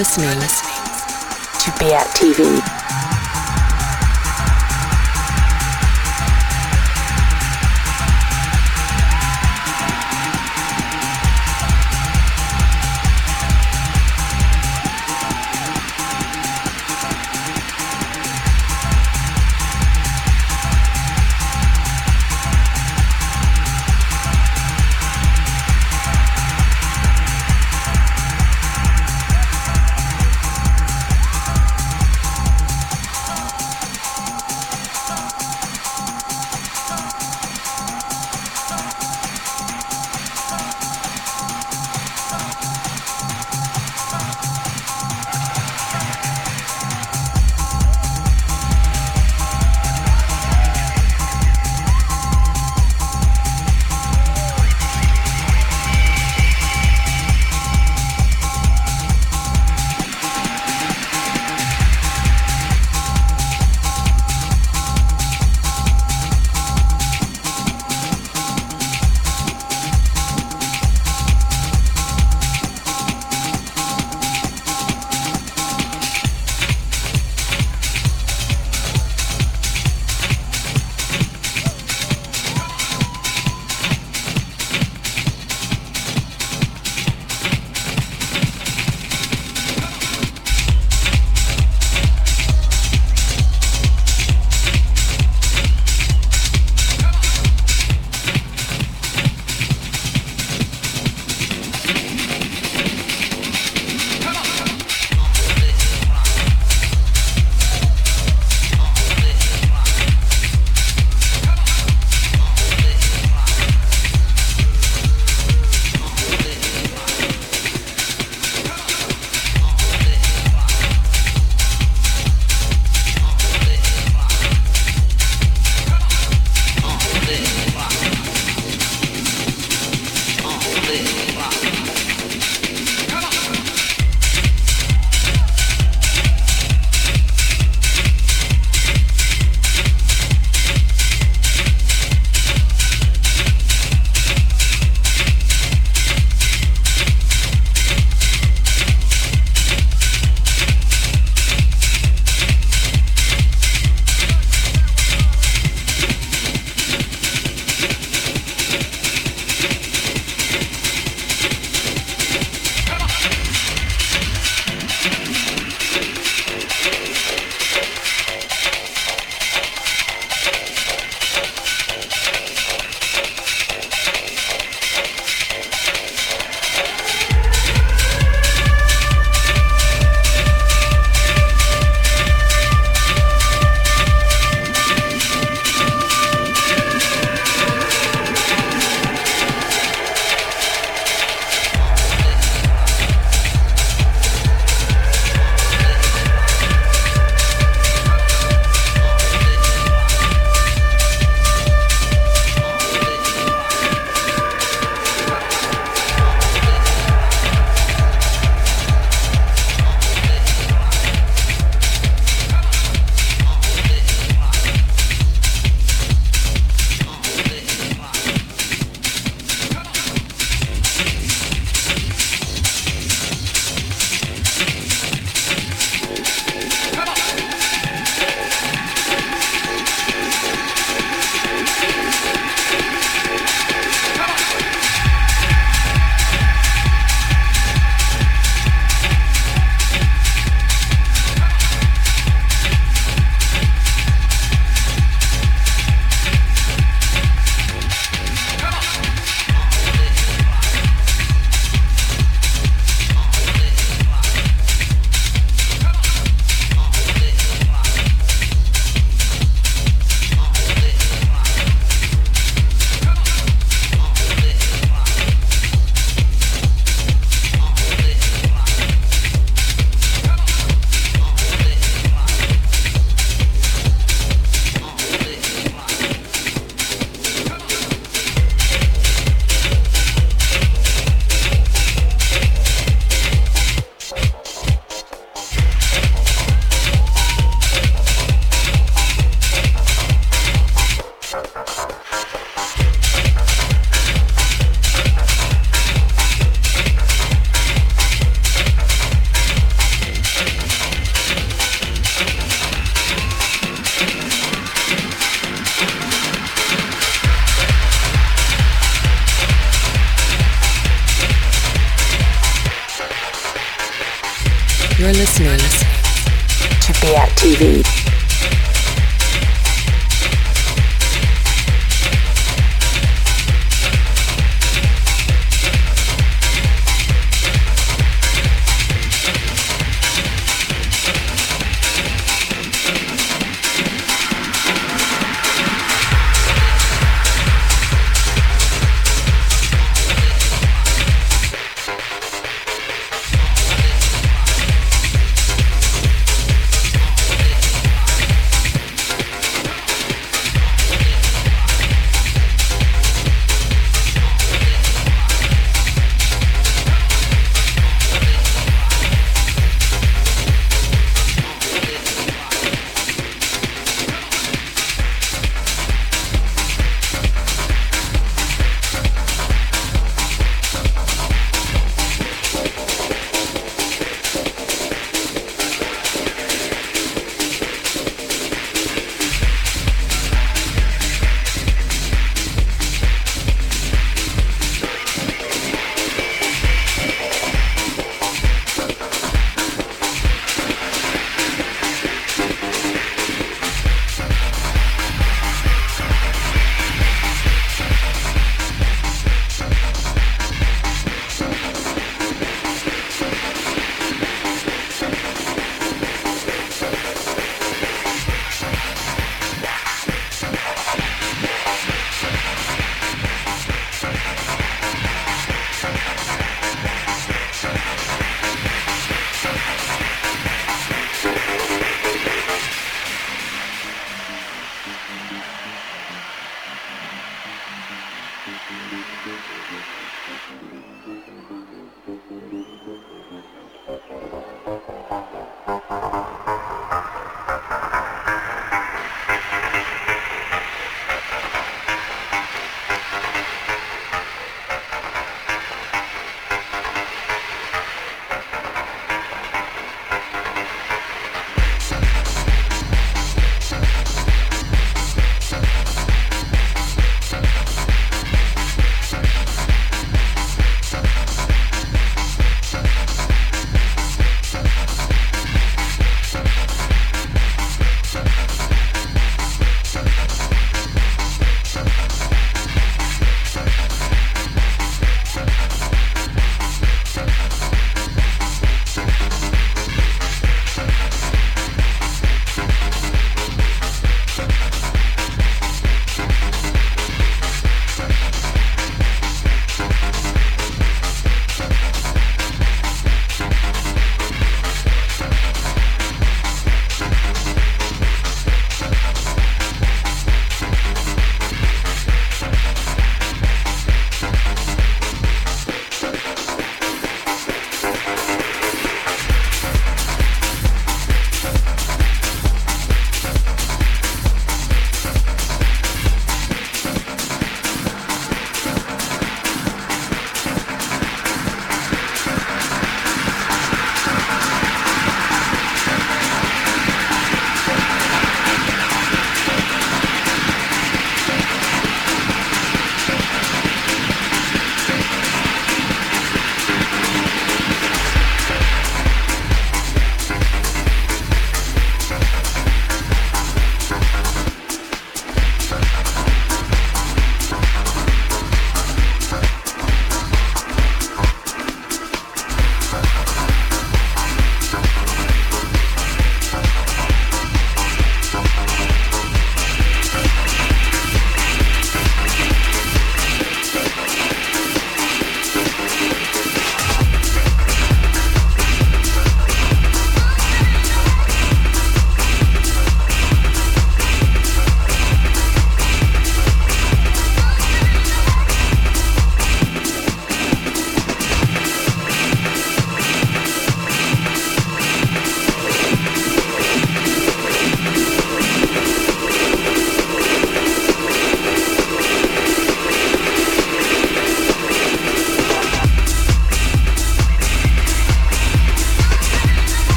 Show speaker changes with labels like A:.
A: Listening to Be At TV.